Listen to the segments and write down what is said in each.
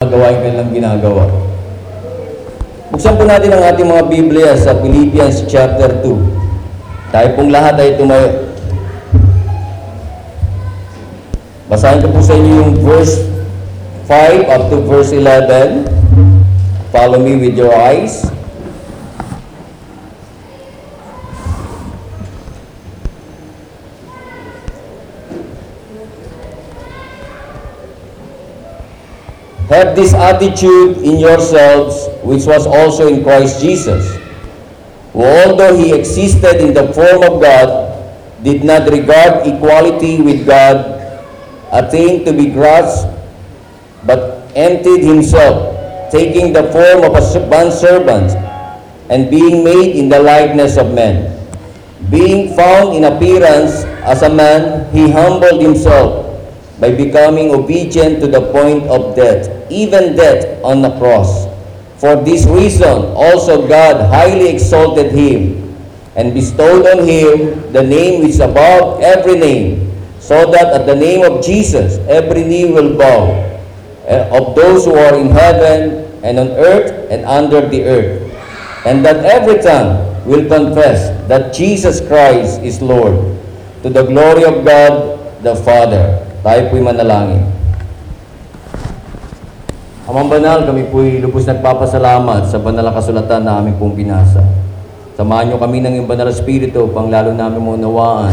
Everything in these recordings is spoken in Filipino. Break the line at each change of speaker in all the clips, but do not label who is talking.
gawain kanilang ginagawa. Buksan po natin ang ating mga Biblia sa Philippians chapter 2. Tayo pong lahat ay tumayo. Basahin ko po sa inyo yung verse 5 up to verse 11. Follow me with your eyes. Have this attitude in yourselves, which was also in Christ Jesus, who although he existed in the form of God, did not regard equality with God a thing to be grasped, but emptied himself, taking the form of a bondservant, and being made in the likeness of men. Being found in appearance as a man, he humbled himself by becoming obedient to the point of death, even death on the cross. For this reason also God highly exalted him and bestowed on him the name which is above every name, so that at the name of Jesus every knee will bow, eh, of those who are in heaven and on earth and under the earth, and that every tongue will confess that Jesus Christ is Lord, to the glory of God the Father. Tayo po'y manalangin. Amang banal, kami po'y lubos nagpapasalamat sa banal na kasulatan na aming pong binasa. Samahan niyo kami ng iyong banal na spirito pang lalo namin maunawaan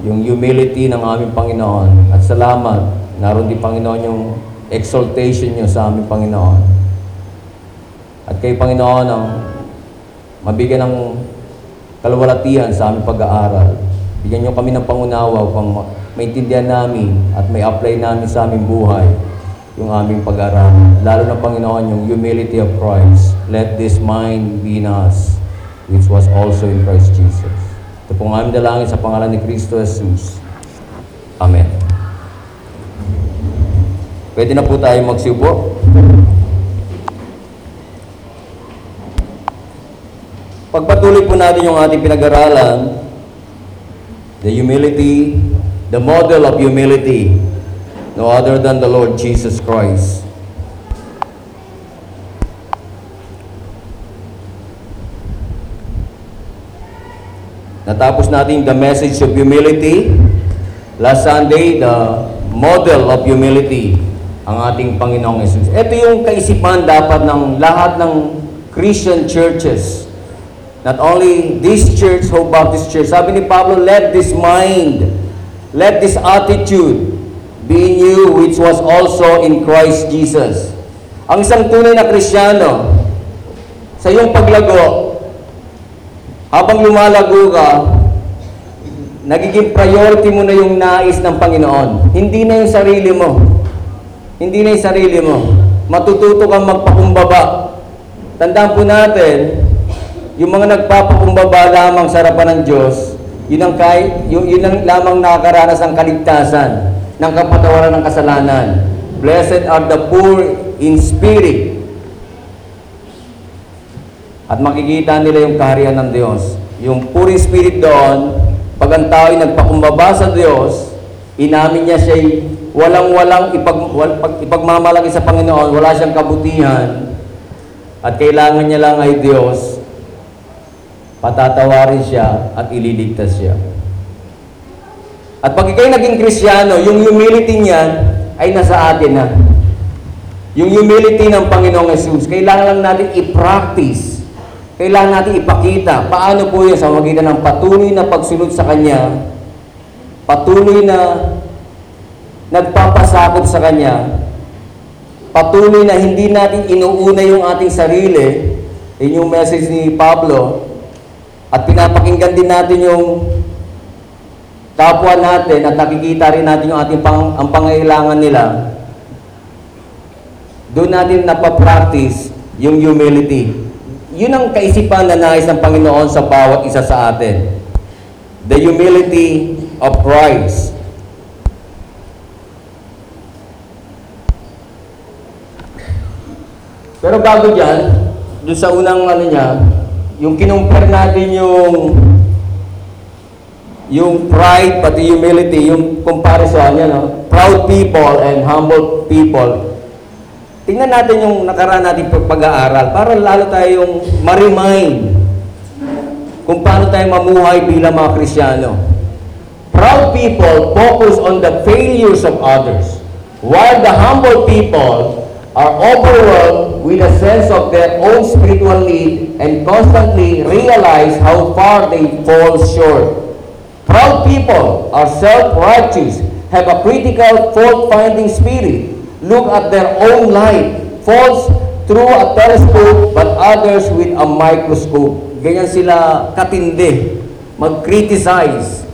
yung humility ng aming Panginoon. At salamat, naroon din Panginoon yung exaltation niyo sa aming Panginoon. At kay Panginoon ang mabigyan ng kalwalatian sa aming pag-aaral. Bigyan niyo kami ng pangunawa upang ma- maintindihan namin at may apply namin sa aming buhay yung aming pag-aaral. Lalo na Panginoon, yung humility of Christ. Let this mind be in us, which was also in Christ Jesus. Ito pong aming dalangin sa pangalan ni Kristo Jesus. Amen. Pwede na po tayo magsiupo. Pagpatuloy po natin yung ating pinag-aralan, the humility, the model of humility, no other than the Lord Jesus Christ. Natapos natin the message of humility. Last Sunday, the model of humility, ang ating Panginoong Yesus. Ito yung kaisipan dapat ng lahat ng Christian churches. Not only this church, Hope Baptist Church. Sabi ni Pablo, let this mind, let this attitude be in you which was also in Christ Jesus. Ang isang tunay na Kristiyano, sa iyong paglago, habang lumalago ka, nagiging priority mo na yung nais ng Panginoon. Hindi na yung sarili mo. Hindi na yung sarili mo. Matututo kang magpakumbaba. Tandaan po natin, yung mga nagpapakumbaba lamang sa harapan ng Diyos, yun ang, kahit, yun, yun ang lamang nakakaranas ng kaligtasan, ng kapatawaran ng kasalanan. Blessed are the poor in spirit, at makikita nila yung kaharian ng Diyos. Yung puri spirit doon, pag ang tao ay nagpakumbaba sa Diyos, inamin niya siya walang-walang ipag, wal, pag, ipagmamalaki sa Panginoon, wala siyang kabutihan, at kailangan niya lang ay Diyos, patatawarin siya at ililigtas siya. At pag ikay naging Krisyano, yung humility niyan ay nasa atin na. Yung humility ng Panginoong Jesus, kailangan lang natin i-practice kailangan natin ipakita paano po yun sa magitan ng patuloy na pagsunod sa Kanya, patuloy na nagpapasakop sa Kanya, patuloy na hindi natin inuuna yung ating sarili, yun yung message ni Pablo, at pinapakinggan din natin yung kapwa natin at nakikita rin natin yung ating pang, ang pangailangan nila, doon natin napapractice yung humility. Yun ang kaisipan na nais ng Panginoon sa bawat isa sa atin. The humility of Christ. Pero bago dyan, doon sa unang ano niya, yung kinumpare natin yung yung pride pati humility, yung comparison niya, no? proud people and humble people Tingnan natin yung nakaraan natin pag-aaral para lalo tayong ma-remind kung paano tayo mamuhay bilang mga Krisyano. Proud people focus on the failures of others, while the humble people are overwhelmed with a sense of their own spiritual need and constantly realize how far they fall short. Proud people are self-righteous, have a critical fault-finding spirit, look at their own life, faults through a telescope, but others with a microscope. Ganyan sila katindi, mag-criticize.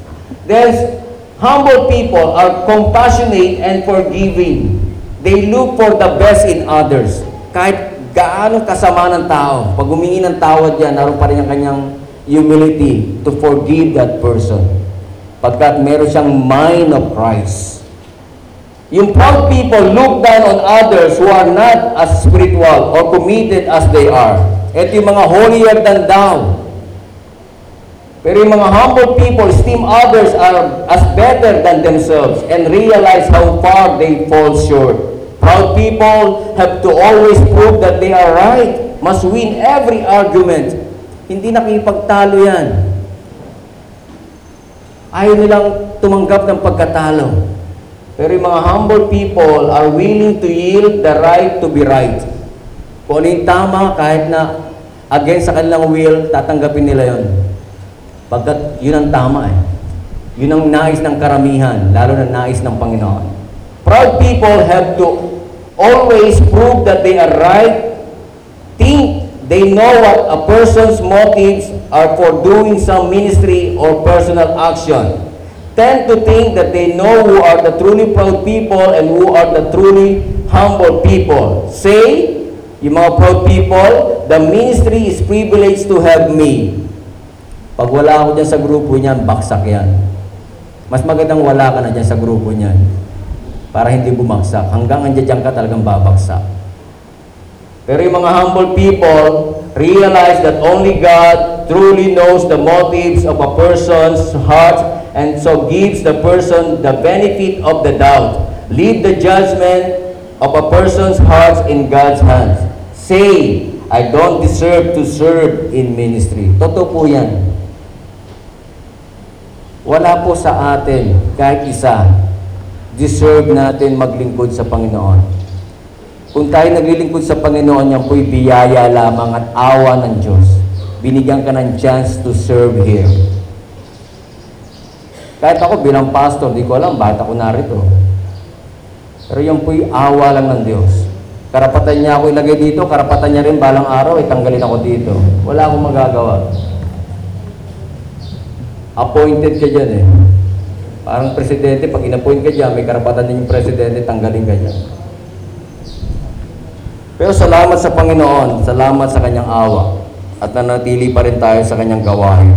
Then, humble people are compassionate and forgiving. They look for the best in others. Kahit gaano kasama ng tao, pag humingi ng tawad yan, naroon pa rin ang kanyang humility to forgive that person. Pagkat meron siyang mind of Christ. Yung proud people look down on others who are not as spiritual or committed as they are. Ito yung mga holier than thou. Pero yung mga humble people esteem others are as better than themselves and realize how far they fall short. Proud people have to always prove that they are right, must win every argument. Hindi nakipagtalo yan. Ayaw nilang tumanggap ng pagkatalo. Pero yung mga humble people are willing to yield the right to be right. Kung ano yung tama, kahit na against sa kanilang will, tatanggapin nila yon. Pagkat yun ang tama eh. Yun ang nais ng karamihan, lalo na nais ng Panginoon. Proud people have to always prove that they are right, think they know what a person's motives are for doing some ministry or personal action. Tend to think that they know who are the truly proud people and who are the truly humble people. Say, yung mga proud people, the ministry is privileged to have me. Pag wala ako dyan sa grupo niyan, baksak yan. Mas magandang wala ka na dyan sa grupo niyan. Para hindi bumagsak. Hanggang andyan ka talagang babagsak. Pero yung mga humble people realize that only God truly knows the motives of a person's heart and so gives the person the benefit of the doubt. Leave the judgment of a person's heart in God's hands. Say, I don't deserve to serve in ministry. Totoo po yan. Wala po sa atin, kahit isa, deserve natin maglingkod sa Panginoon. Kung tayo naglilingkod sa Panginoon, yan po'y biyaya lamang at awa ng Diyos. Binigyan ka ng chance to serve here. Kahit ako bilang pastor, di ko alam bakit ako narito. Pero yan po'y awa lang ng Diyos. Karapatan niya ako ilagay dito, karapatan niya rin balang araw, itanggalin ako dito. Wala akong magagawa. Appointed ka dyan eh. Parang presidente, pag inappoint ka dyan, may karapatan din yung presidente, tanggalin ka dyan. Pero salamat sa Panginoon, salamat sa kanyang awa, at nanatili pa rin tayo sa kanyang gawain.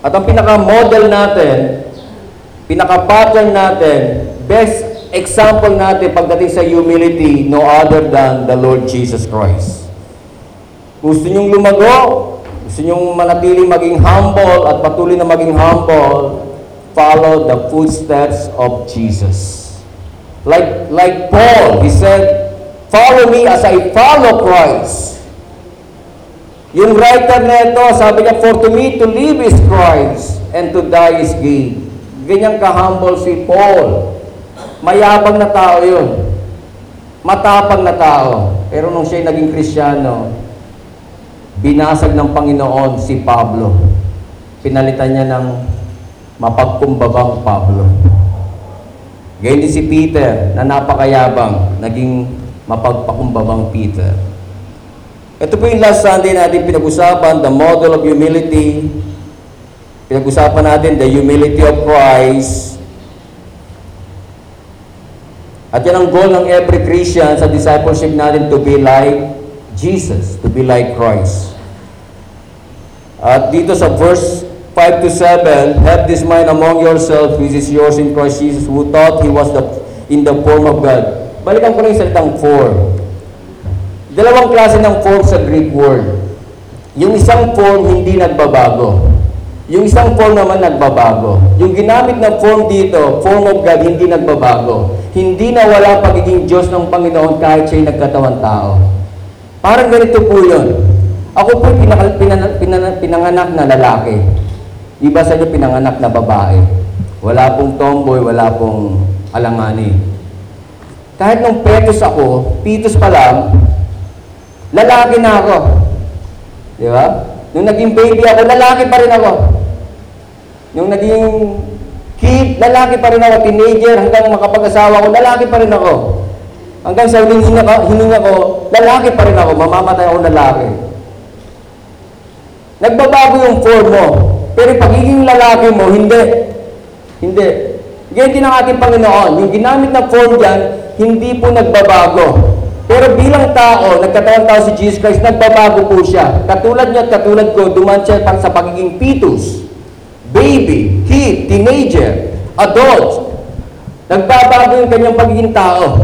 At ang pinaka-model natin, pinaka-pattern natin, best example natin pagdating sa humility, no other than the Lord Jesus Christ. Gusto niyong lumago, gusto niyong manatili maging humble at patuloy na maging humble, follow the footsteps of Jesus. Like, like Paul, he said, follow me as I follow Christ. Yung writer nito, sabi niya, for to me to live is Christ and to die is gain. Ganyan ka-humble si Paul. Mayabang na tao yun. Matapang na tao. Pero nung siya'y naging krisyano, binasag ng Panginoon si Pablo. Pinalitan niya ng mapagkumbabang Pablo. Gayon din si Peter na napakayabang, naging mapagpakumbabang Peter. Ito po yung last Sunday natin pinag-usapan, the model of humility. Pinag-usapan natin the humility of Christ. At yan ang goal ng every Christian sa discipleship natin to be like Jesus, to be like Christ. At dito sa verse 5 to 7, have this mind among yourselves which is yours in Christ Jesus, who thought he was the, in the form of God. Balikan ko lang yung salitang form. Dalawang klase ng form sa Greek word. Yung isang form hindi nagbabago. Yung isang form naman nagbabago. Yung ginamit na form dito, form of God, hindi nagbabago.
hindi na wala pagiging Diyos ng Panginoon kahit siya'y nagkatawan tao. Parang ganito po yun. Ako po pinaka, pinana- pinana- pinanganak na lalaki. Iba sa inyo pinanganak na babae. Wala pong tomboy, wala pong alangani. Kahit nung petos ako, pitos pa lang, lalaki na ako. Di ba? Nung naging baby ako, lalaki pa rin ako. Nung naging kid, lalaki pa rin ako. Teenager, hanggang makapag-asawa ko, lalaki pa rin ako. Hanggang sa hininga ko, hininga ko, lalaki pa rin ako. Mamamatay ako lalaki. Nagbabago yung form mo. Pero pagiging lalaki mo, hindi. Hindi. Ganyan din ang ating Panginoon. Yung ginamit na form diyan, hindi po nagbabago. Pero bilang tao, nagkatawan tao si Jesus Christ, nagbabago po siya. Katulad niya at katulad ko, duman siya pang sa pagiging fetus, baby, kid, teenager, adult. Nagbabago yung kanyang pagiging tao.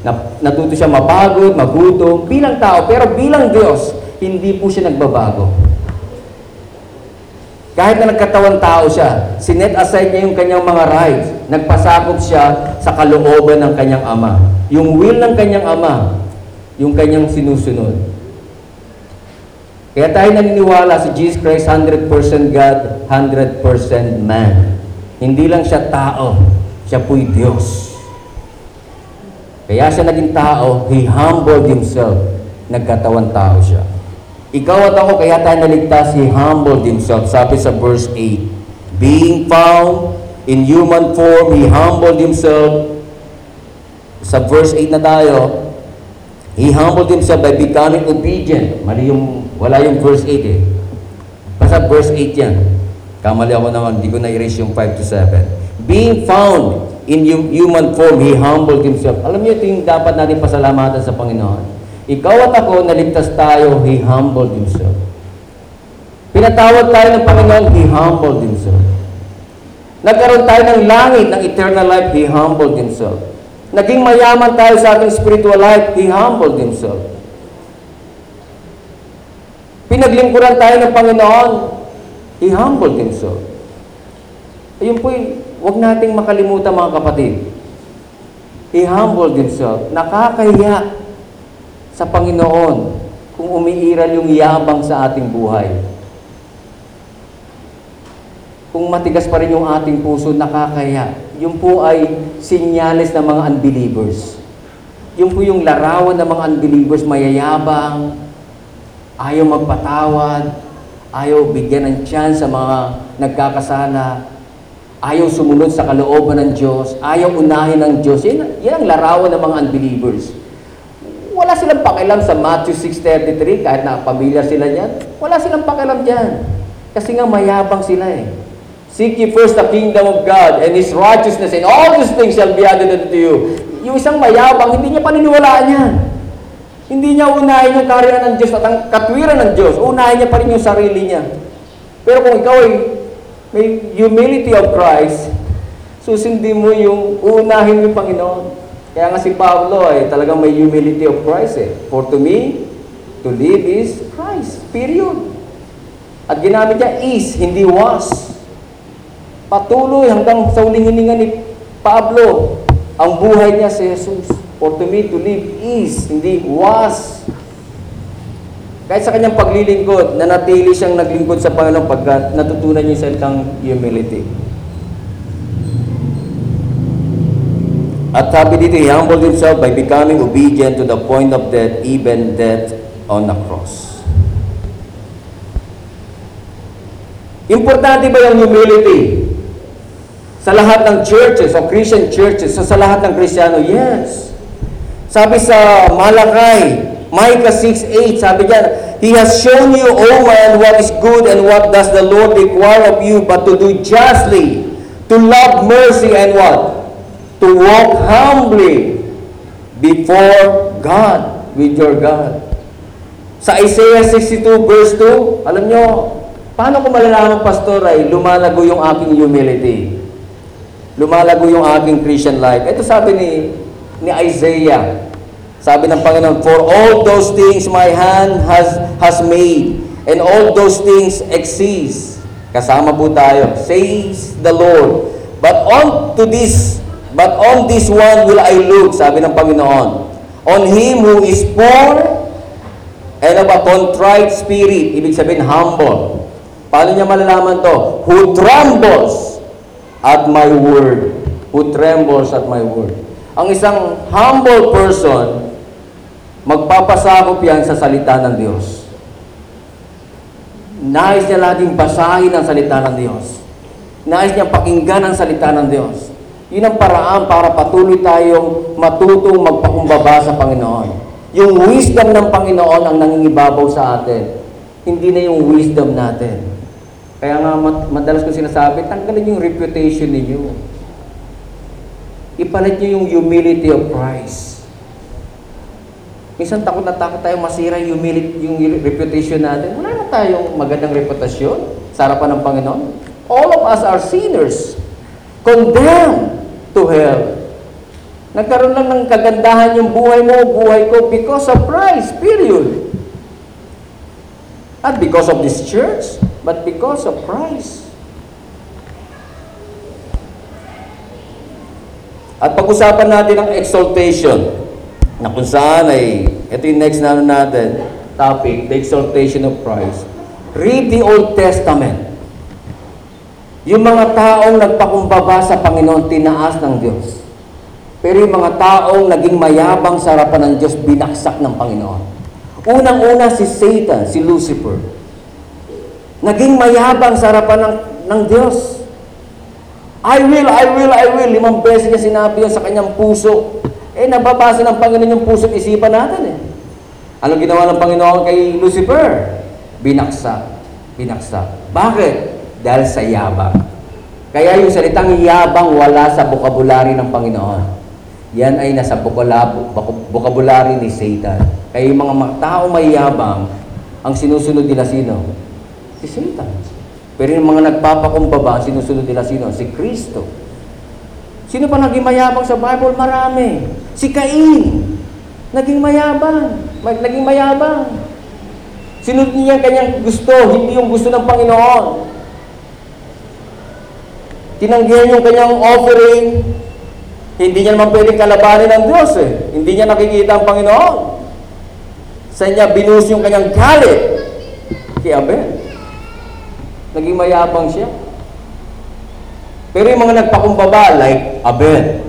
Na- Natuto siya mapagod, magutom, bilang tao. Pero bilang Diyos, hindi po siya nagbabago. Kahit na nagkatawan tao siya, sinet aside niya yung kanyang mga rights. Nagpasakop siya sa kalooban ng kanyang ama. Yung will ng kanyang ama, yung kanyang sinusunod. Kaya tayo naniniwala si Jesus Christ 100% God, 100% man. Hindi lang siya tao, siya po'y Diyos. Kaya siya naging tao, He humbled Himself. Nagkatawan tao siya. Ikaw at ako, kaya tayo naligtas, He humbled Himself. Sabi sa verse 8, Being found in human form, He humbled Himself. Sa verse 8 na tayo, He humbled Himself by becoming obedient. Mali yung, wala yung verse 8 eh. Basta verse 8 yan. Kamali ako naman, hindi ko na-erase yung 5 to 7. Being found in hum- human form, He humbled Himself. Alam niyo, ito yung dapat natin pasalamatan sa Panginoon. Ikaw at ako, naligtas tayo, He humbled Himself. Pinatawad tayo ng Panginoon, He humbled Himself. Nagkaroon tayo ng langit, ng eternal life, He humbled Himself. Naging mayaman tayo sa ating spiritual life, He humbled Himself. Pinaglingkuran tayo ng Panginoon, He humbled Himself. Ayun po, huwag nating makalimutan mga kapatid. He humbled Himself. Nakakahiya sa Panginoon kung umiiral yung yabang sa ating buhay. Kung matigas pa rin yung ating puso, nakakaya. Yun po ay sinyales ng mga unbelievers. Yun po yung larawan ng mga unbelievers, mayayabang, ayaw magpatawad, ayaw bigyan ng chance sa mga nagkakasala, ayaw sumunod sa kalooban ng Diyos, ayaw unahin ng Diyos. Yan, yan ang larawan ng mga unbelievers. Wala silang pakialam sa Matthew 6.33, kahit na pamilyar sila niyan. Wala silang pakialam dyan. Kasi nga mayabang sila eh. Seek ye first the kingdom of God and His righteousness and all these things shall be added unto you. Yung isang mayabang, hindi niya paniniwalaan yan. Hindi niya unahin yung karyan ng Diyos at ang katwiran ng Diyos. Unahin niya pa rin yung sarili niya. Pero kung ikaw ay may humility of Christ, susundin mo yung unahin yung Panginoon. Kaya nga si Pablo ay talagang may humility of Christ eh. For to me, to live is Christ. Period. At ginamit niya is, hindi was. Patuloy hanggang sa uling hininga ni Pablo, ang buhay niya si Jesus. For to me to live is, hindi was. Kahit sa kanyang paglilingkod, nanatili siyang naglingkod sa Panginoon pagkat natutunan niya yung salitang humility. At sabi dito, he humbled himself by becoming obedient to the point of death, even death on the cross. Importante ba yung humility? Sa lahat ng churches o Christian churches, so sa lahat ng Kristiyano, yes. Sabi sa Malakay, Micah 6.8, sabi diyan, He has shown you, O man, what is good and what does the Lord require of you, but to do justly, to love mercy and what? To walk humbly before God, with your God. Sa Isaiah 62 verse 2, alam nyo, paano ko malalaman, Pastor, ay lumalago yung aking humility? Lumalago yung aking Christian life. Ito sabi ni, ni Isaiah, sabi ng Panginoon, For all those things my hand has, has made, and all those things exist. Kasama po tayo, says the Lord. But on to this,
But on this one will I look, sabi ng Panginoon. On him who is poor and of a contrite spirit, ibig sabihin humble. Paano niya malalaman to? Who trembles at my word. Who trembles at my word. Ang isang humble person, magpapasakop yan sa salita ng Diyos. Nais niya laging basahin ang salita ng Diyos. Nais niya pakinggan ang salita ng Diyos. Yun ang paraan para patuloy tayong matutong magpakumbaba sa Panginoon. Yung wisdom ng Panginoon ang nangingibabaw sa atin. Hindi na yung wisdom natin. Kaya nga madalas ko sinasabi, tanggalin yung reputation ninyo. Ipalit niyo yung humility of Christ. Minsan takot na takot tayo masira yung, humility, yung reputation natin. Wala na tayong magandang reputasyon sa harapan ng Panginoon. All of us are sinners. Condemned to hell. Nagkaroon lang ng kagandahan yung buhay mo, buhay ko because of Christ, period. Not because of this church, but because of Christ. At pag-usapan natin ang exaltation na kung saan ay, ito yung next na ano natin, topic, the exaltation of Christ. Read the Old Testament. Yung mga taong nagpakumbaba sa Panginoon, tinaas ng Diyos. Pero yung mga taong naging mayabang sa harapan ng Diyos, binaksak ng Panginoon. Unang-una si Satan, si Lucifer. Naging mayabang sa harapan ng, ng Diyos. I will, I will, I will. Limang beses niya sinabi yun sa kanyang puso. Eh, nababasa ng Panginoon yung puso at isipan natin eh. Ano ginawa ng Panginoon kay Lucifer? Binaksak. Binaksak. Bakit? Dahil sa yabang. Kaya yung salitang yabang wala sa bukabulary ng Panginoon. Yan ay nasa bukabulary ni Satan. Kaya yung mga tao may yabang, ang sinusunod nila sino? Si Satan. Pero yung mga nagpapakumbaba, sinusunod nila sino? Si Kristo. Sino pa naging mayabang sa Bible? Marami. Si Cain. Naging mayabang. Mag- Naging mayabang. Sinunod niya ang kanyang gusto, hindi yung gusto ng Panginoon. Tinanggihan yung kanyang offering. Hindi niya naman pwedeng kalabanin ng Diyos eh. Hindi niya nakikita ang Panginoon. Sa niya binus yung kanyang galit kay Abel. Naging mayabang siya. Pero yung mga nagpakumbaba, like Abel,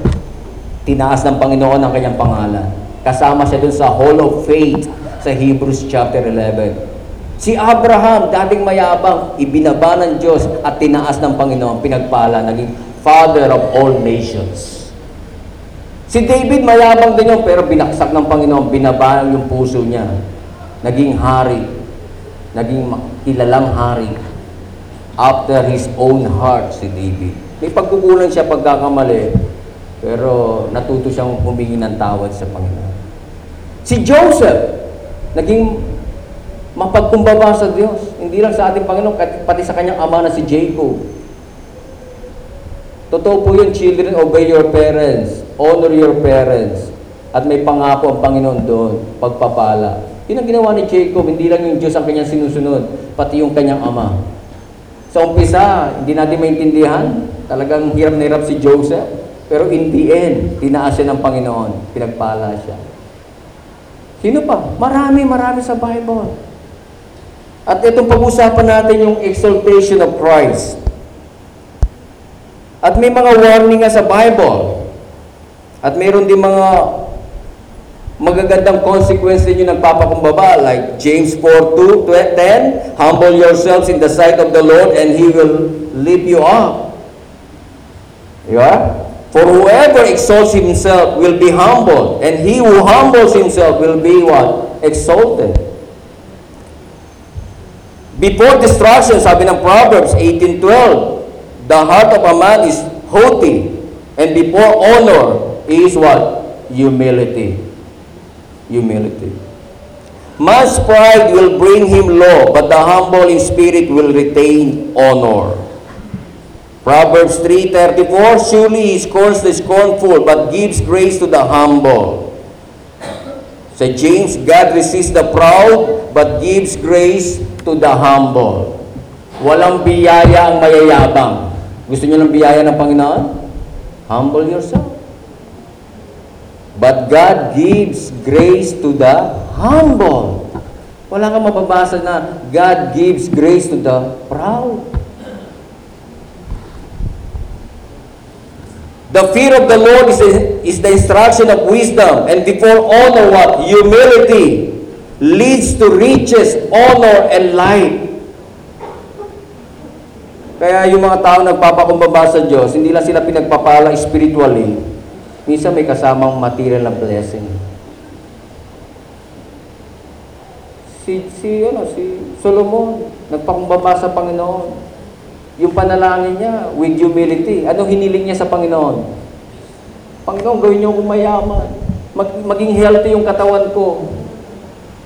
tinaas ng Panginoon ang kanyang pangalan. Kasama siya dun sa Hall of Faith sa Hebrews chapter 11. Si Abraham, dating mayabang, ibinaba ng Diyos at tinaas ng Panginoon, pinagpala, naging father of all nations. Si David, mayabang din yun, pero binaksak ng Panginoon, binaba yung puso niya. Naging hari, naging kilalang hari after his own heart si David. May pagkukulang siya pagkakamali, pero natuto siyang humingi ng tawad sa Panginoon. Si Joseph, naging mapagkumbaba sa Diyos. Hindi lang sa ating Panginoon, pati sa kanyang ama na si Jacob. Totoo po yun, children, obey your parents. Honor your parents. At may pangako ang Panginoon doon, pagpapala. Yun ang ginawa ni Jacob, hindi lang yung Diyos ang kanyang sinusunod, pati yung kanyang ama. Sa umpisa, hindi natin maintindihan. Talagang hirap na hirap si Joseph. Pero in the end, tinaas siya ng Panginoon. Pinagpala siya. Sino pa? Marami, marami sa Bible. At itong pag-usapan natin yung exaltation of Christ. At may mga warning nga sa Bible. At mayroon din mga magagandang consequence din nagpapakumbaba like James 4:2 to 10 humble yourselves in the sight of the Lord and he will lift you up. Yeah? for whoever exalts himself will be humbled and he who humbles himself will be what? Exalted. Before destruction sabi ng Proverbs 18:12 the heart of a man is haughty and before honor is what? Humility humility. Man's pride will bring him low, but the humble in spirit will retain honor. Proverbs 3.34, Surely he scorns the scornful, but gives grace to the humble. Sa James, God resists the proud, but gives grace to the humble. Walang biyaya ang mayayabang. Gusto niyo ng biyaya ng Panginoon? Humble yourself.
But God gives grace to the humble. Wala kang mababasa na God gives grace to the proud.
The fear of the Lord is is the instruction of wisdom, and before honor what? Humility leads to riches, honor, and light.
Kaya yung mga tao nagpapakumbaba sa Diyos, hindi lang sila pinagpapala spiritually, minsan may kasamang material na blessing. Si, si, ano, si Solomon, nagpakumbaba sa Panginoon. Yung panalangin niya, with humility. Ano hiniling niya sa Panginoon? Panginoon, gawin niyo akong mayaman. Mag, maging healthy yung katawan ko.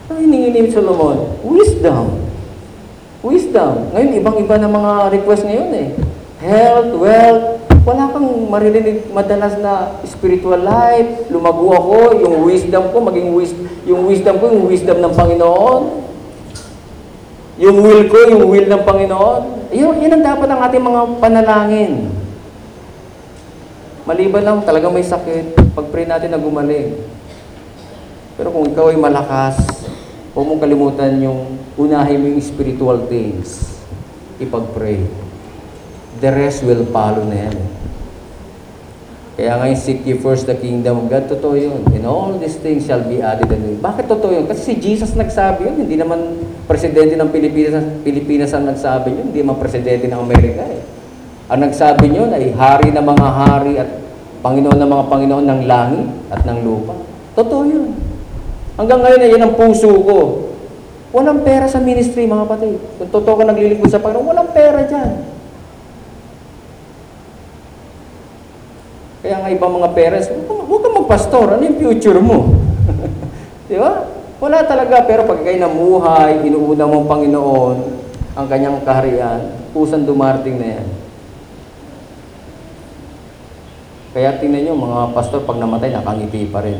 Ano hiningi ni Solomon? Wisdom. Wisdom. Ngayon, ibang-iba na mga request ngayon eh. Health, wealth. Wala kang maririnig madalas na spiritual life. Lumago ako, yung wisdom ko, maging wis yung wisdom ko, yung wisdom ng Panginoon. Yung will ko, yung will ng Panginoon. Yun, yun ang dapat ang ating mga panalangin. Maliban lang, talagang may sakit. Pag-pray natin na gumaling. Pero kung ikaw ay malakas, huwag mong kalimutan yung unahin mo yung spiritual things. Ipag-pray. The rest will follow na yan. Kaya ngayon, seek ye first the kingdom of God. Totoo yun. And all these things shall be added unto you. Bakit totoo yun? Kasi si Jesus nagsabi yun. Hindi naman presidente ng Pilipinas, Pilipinas ang nagsabi yun. Hindi naman presidente ng Amerika eh. Ang nagsabi yun ay hari ng mga hari at Panginoon ng mga Panginoon ng langit at ng lupa. Totoo yun. Hanggang ngayon ay yan ang puso ko. Walang pera sa ministry, mga kapatid. Kung totoo ka naglilingkod sa Panginoon, walang pera dyan. Kaya nga ibang mga parents, huwag kang- magpastor, ano yung future mo? Di ba? Wala talaga, pero pag kayo namuhay, inuuna mo ang Panginoon, ang kanyang kaharian, pusan dumarating na yan. Kaya tingnan nyo, mga pastor, pag namatay, nakangiti pa rin.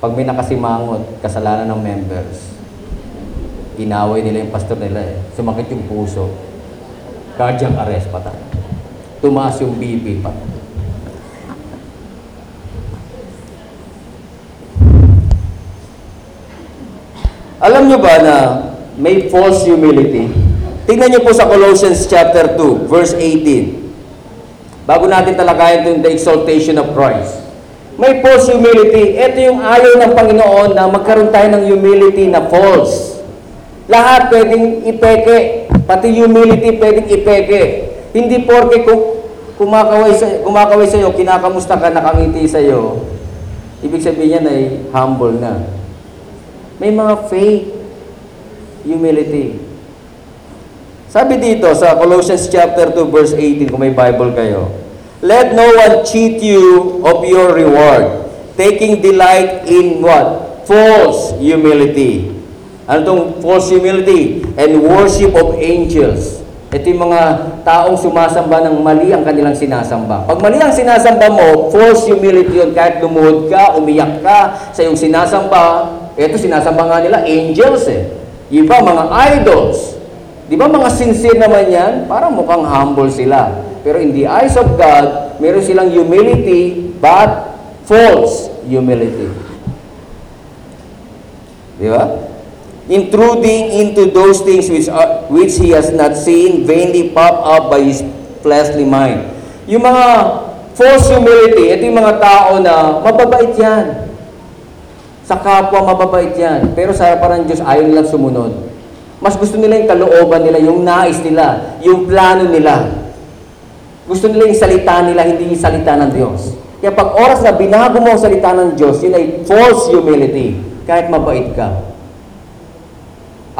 Pag may nakasimangot, kasalanan ng members, inaway nila yung pastor nila eh. Sumakit yung puso. Cardiac arrest pa tayo. Tumaas yung BP pa.
Alam nyo ba na may false humility? Tingnan nyo po sa Colossians chapter 2, verse 18. Bago natin talakayin ito the exaltation of Christ. May false humility. Ito yung ayaw ng Panginoon na magkaroon tayo ng humility na false. Lahat pwedeng ipeke. Pati humility pwedeng ipeke. Hindi porke kung kumakaway sa kumakaway sa iyo, kinakamusta ka, nakangiti sa iyo. Ibig sabihin niyan ay humble na. May mga fake humility. Sabi dito sa Colossians chapter 2 verse 18 kung may Bible kayo. Let no one cheat you of your reward, taking delight in what? False humility. Ano tong false humility? And worship of angels. Ito yung mga taong sumasamba ng mali ang kanilang sinasamba. Pag mali ang sinasamba mo, false humility yun. Kahit lumuhod ka, umiyak ka sa iyong sinasamba, ito sinasamba nga nila, angels eh. Iba, mga idols. Di ba mga sincere naman yan? Parang mukhang humble sila. Pero in the eyes of God, meron silang humility, but false humility. Di ba? Intruding into those things which, are, which he has not seen, vainly pop up by his fleshly mind. Yung mga false humility, ito yung mga tao na mababait yan. Sa kapwa mababait yan. Pero sa harapan ng Diyos, ayaw nilang sumunod. Mas gusto nila yung kalooban nila, yung nais nila, yung plano nila. Gusto nila yung salita nila, hindi yung salita ng Diyos. Kaya pag oras na binago mo ang salita ng Diyos, yun ay false humility. Kahit mabait ka.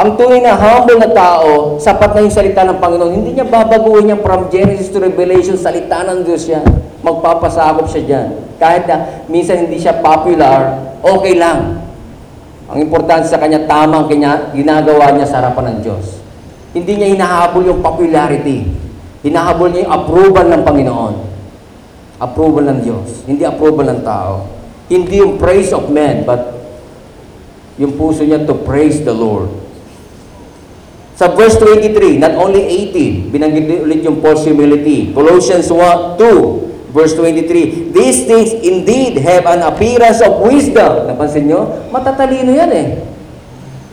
Ang tunay na humble na tao, sapat na yung salita ng Panginoon. Hindi niya babaguhin yan from Genesis to Revelation, salita ng Diyos yan. Magpapasakop siya dyan. Kahit na minsan hindi siya popular, okay lang. Ang importante sa kanya, tama ang kanya, ginagawa niya sa harapan ng Diyos. Hindi niya hinahabol yung popularity. Hinahabol niya yung approval ng Panginoon. Approval ng Diyos. Hindi approval ng tao. Hindi yung praise of men, but yung puso niya to praise the Lord. Sa verse 23, not only 18, binanggit ulit yung humility. Colossians 1, 2,
Verse 23, These things indeed have an appearance of wisdom. Napansin nyo? Matatalino yan eh.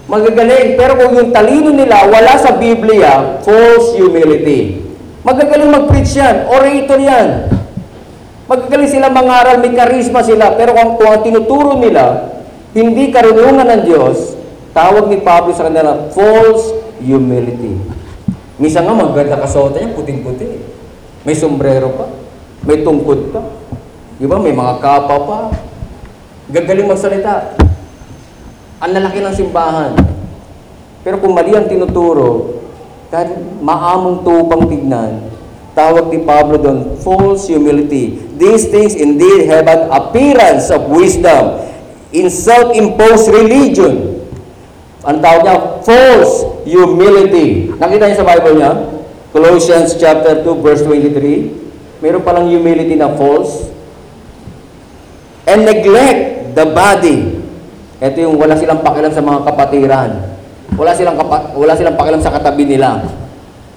Magagaling. Pero kung yung talino nila wala sa Biblia, false humility. Magagaling mag-preach yan. Orator yan. Magagaling sila mangaral, may karisma sila. Pero kung, kung ang tinuturo nila, hindi karunungan ng Diyos, tawag ni Pablo sa kanila, false humility. Misa nga maganda kasota niya, puting-puti. May sombrero pa. May tungkod pa. Di ba? May mga kapa pa. Gagaling magsalita. Ang lalaki ng simbahan. Pero kung mali ang tinuturo, kahit maamong tupang tignan, tawag ni Pablo doon, false humility. These things indeed have an appearance of wisdom in self-imposed religion. Ang tawag niya, false humility. Nakita niyo sa Bible niya? Colossians chapter 2 verse 23. Meron palang humility na false. And neglect the body. Ito yung wala silang pakialam sa mga kapatiran. Wala silang, kapa, wala silang pakialam sa katabi nila.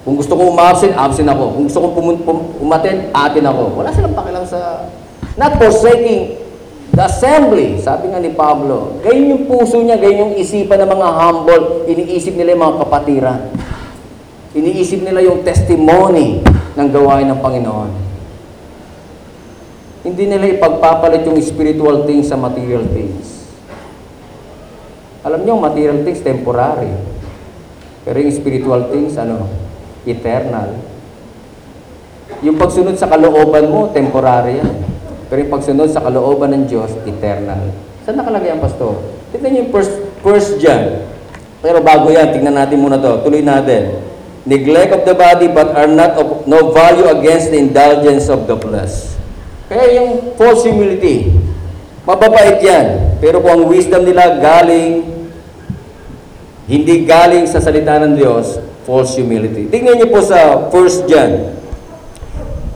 Kung gusto kong umabsent, absent ako. Kung gusto kong pumun- pum- umaten, atin ako. Wala silang pakialam sa... Not forsaking the assembly. Sabi nga ni Pablo, ganyan yung puso niya, ganyan yung isipan ng mga humble. Iniisip nila yung mga kapatiran. Iniisip nila yung testimony ng gawain ng Panginoon. Hindi nila ipagpapalit yung spiritual things sa material things. Alam niyo, material things temporary. Pero yung spiritual things, ano, eternal. Yung pagsunod sa kalooban mo, temporary yan. Pero yung pagsunod sa kalooban ng Diyos, eternal. Saan nakalagay ang pastor? Tignan niyo yung first, first John. Pero bago yan, tingnan natin muna to. Tuloy natin. Neglect of the body but are not of no value against the indulgence of the flesh. Kaya yung false humility, mababait yan. Pero kung ang wisdom nila galing, hindi galing sa salita ng Diyos, false humility. Tingnan niyo po sa 1 John,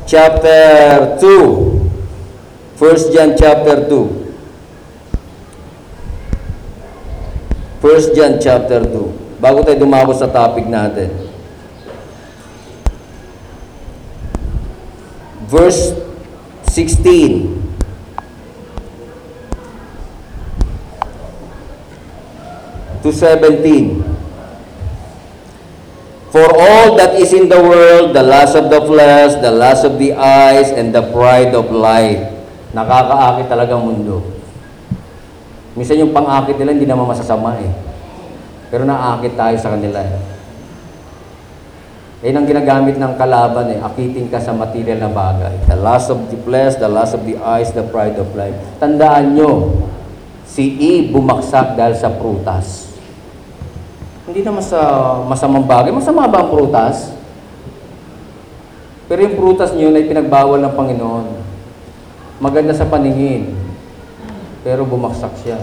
chapter 2. 1 John chapter 2. 1 John chapter 2. Bago tayo dumako sa topic natin. Verse 16. to 17. For all that is in the world, the lust of the flesh, the lust of the eyes, and the pride of life. Nakakaakit talaga ang mundo. Minsan yung pang-akit nila hindi naman masasama eh. Pero naakit tayo sa kanila eh. Yan ang ginagamit ng kalaban eh. Akitin ka sa material na bagay. The lust of the flesh, the lust of the eyes, the pride of life. Tandaan nyo, si Eve bumaksak dahil sa prutas. Hindi naman sa masamang bagay. Masama ba ang prutas? Pero yung prutas niyo ay pinagbawal ng Panginoon. Maganda sa paningin. Pero bumaksak siya.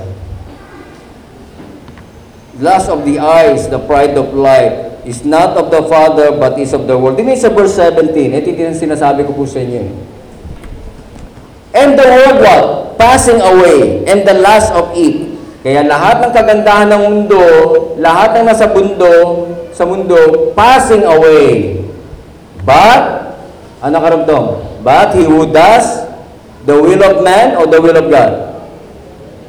Lust of the eyes, the pride of life, is not of the Father, but is of the world. Tingnan sa verse 17. Ito yung sinasabi ko po sa inyo. eh. And the world what? Passing away. And the lust of it. Kaya lahat ng kagandahan ng mundo, lahat ng nasa mundo, sa mundo, passing away. But, ano karamdom? But he who does the will of man or the will of God?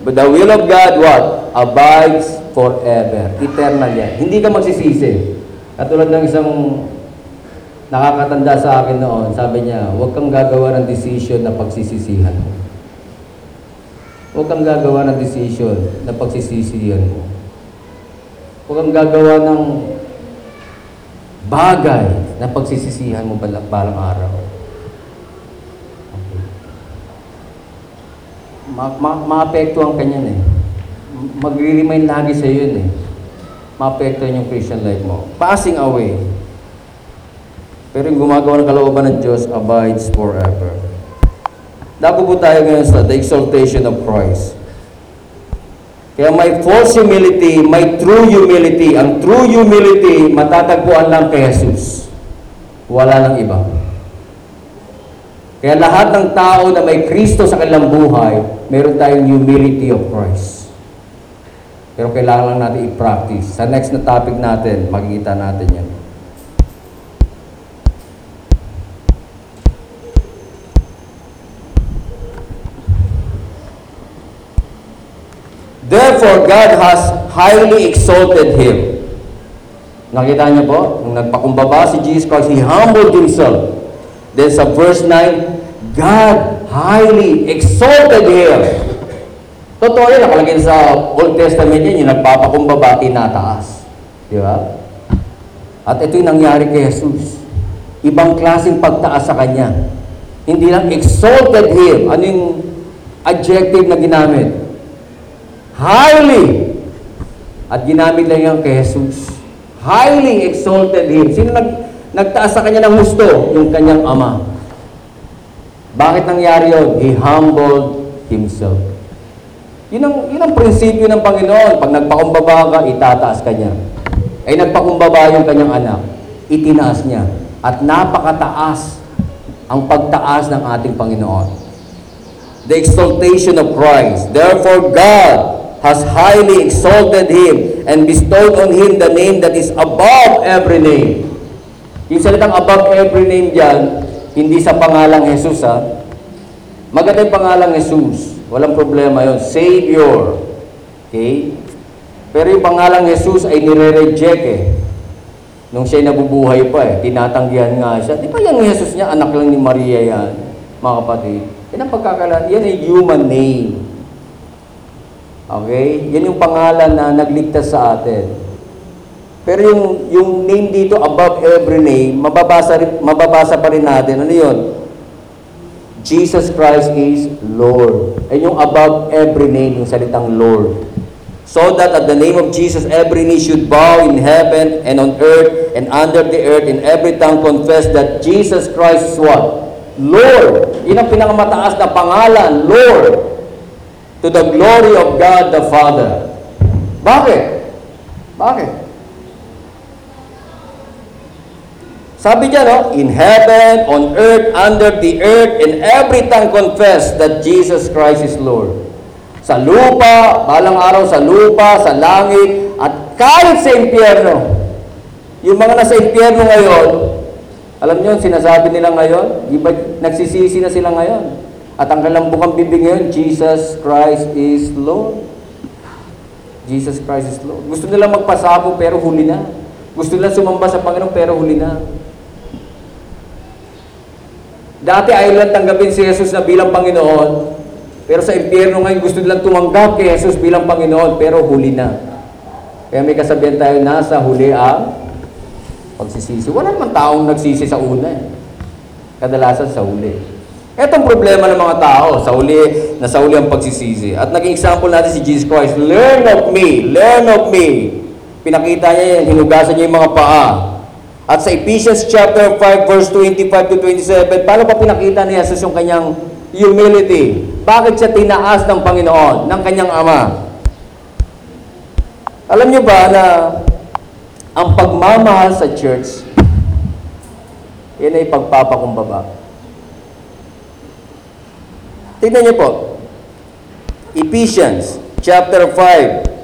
But the will of God, what? Abides forever. Eternal yan. Hindi ka magsisisi. Katulad ng isang nakakatanda sa akin noon, sabi niya, huwag kang gagawa ng decision na pagsisisihan mo. Huwag kang gagawa ng decision na pagsisisihan mo. Huwag kang gagawa ng bagay na pagsisisihan mo balang, balang araw. Ma- ma- maapektuhan ka niyan eh. Magre-remind lagi sa yun eh. Maapektuhan yung Christian life mo. Passing away. Pero yung gumagawa ng kalooban ng Diyos abides forever. Dapo po tayo ngayon sa the exaltation of Christ. Kaya may false humility, may true humility. Ang true humility, matatagpuan lang kay Jesus. Wala nang iba. Kaya lahat ng tao na may Kristo sa kanilang buhay, meron tayong humility of Christ. Pero kailangan lang natin i-practice. Sa next na topic natin, makikita natin yan.
Therefore, God has highly exalted him.
Nakita niyo po, nung nagpakumbaba si Jesus Christ, he humbled himself Then sa verse 9, God highly exalted Him. Totoo yan, nakalagay sa Old Testament yan, yung nagpapakumbaba, tinataas. Di ba? At ito yung nangyari kay Jesus. Ibang klaseng pagtaas sa Kanya. Hindi lang exalted Him. Ano yung adjective na ginamit? Highly. At ginamit lang yan kay Jesus. Highly exalted Him. Sino nag, nagtaas sa Kanya ng gusto? Yung Kanyang Ama. Bakit nangyari yun? He humbled Himself. Yun ang, yun ang prinsipyo ng Panginoon. Pag nagpakumbaba ka, itataas ka niya. Ay nagpakumbaba yung kanyang anak, itinaas niya. At napakataas ang pagtaas ng ating Panginoon.
The exaltation of Christ. Therefore, God has highly exalted him and bestowed on him the name that is above every name.
Yung salitang above every name dyan, hindi sa pangalang Jesus ha. Maganda yung pangalang Jesus. Walang problema yon Savior. Okay? Pero yung pangalang Jesus ay nire-reject eh. Nung siya'y nabubuhay pa eh. Tinatanggihan nga siya. Di ba yung Jesus niya, anak lang ni Maria yan, mga kapatid? Yan ang pagkakalan. Yan ay human name. Okay? Yan yung pangalan na nagligtas sa atin. Pero yung, yung name dito, above every name, mababasa, mababasa pa rin natin. Ano yun? Jesus Christ is Lord. And yung above every name, yung salitang Lord.
So that at the name of Jesus every knee should bow in heaven and on earth and under the earth and every tongue confess that Jesus Christ is what?
Lord. Yun ang pinakamataas na pangalan, Lord. To the glory of God the Father. Bakit? Bakit? Sabi niya, no? In heaven, on earth, under the earth, and every tongue confess that Jesus Christ is Lord. Sa lupa, balang araw sa lupa, sa langit, at kahit sa impyerno. Yung mga nasa impyerno ngayon, alam niyo, sinasabi nila ngayon, di ba nagsisisi na sila ngayon? At ang kanilang bukang bibig ngayon, Jesus Christ is Lord. Jesus Christ is Lord. Gusto nila magpasabo pero huli na. Gusto nila sumamba sa Panginoon pero huli na. Dati ayaw lang tanggapin si Jesus na bilang Panginoon. Pero sa impyerno ngayon, gusto nilang tumanggap kay Jesus bilang Panginoon pero huli na. Kaya may kasabihan tayo, nasa huli ang pagsisisi. Wala naman taong nagsisi sa una eh. Kadalasan sa huli. Etong problema ng mga tao, sa huli, nasa huli ang pagsisisi. At naging example natin si Jesus Christ, learn of me, learn of me. Pinakita niya yan, hinugasan niya yung mga paa. At sa Ephesians chapter 5 verse 25 to 27, paano pa pinakita ni Jesus yung kanyang humility? Bakit siya tinaas ng Panginoon, ng kanyang Ama? Alam niyo ba na ang pagmamahal sa church, yan ay pagpapakumbaba. Tingnan niyo po. Ephesians chapter 5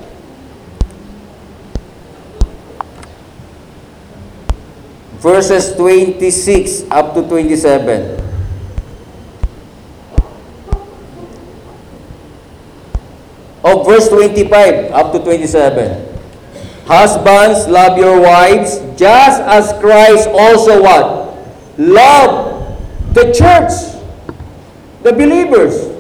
verses 26 up to 27. Oh, verse 25 up to 27. Husbands, love your wives, just as Christ also what? Love the church, the believers.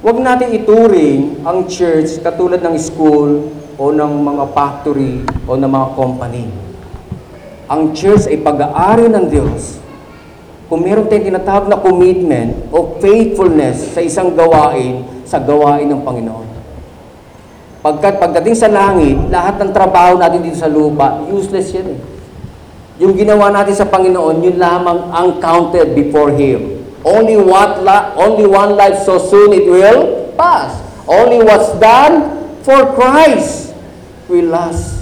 Huwag natin ituring ang church katulad ng school o ng mga factory o ng mga company. Ang church ay pag-aari ng Diyos. Kung meron tayong tinatawag na commitment o faithfulness sa isang gawain, sa gawain ng Panginoon. Pagkat pagdating sa langit, lahat ng trabaho natin dito sa lupa, useless yan eh. Yung ginawa natin sa Panginoon, yun lamang ang counted before Him. Only what only one life so soon it will pass. Only what's done for Christ will last.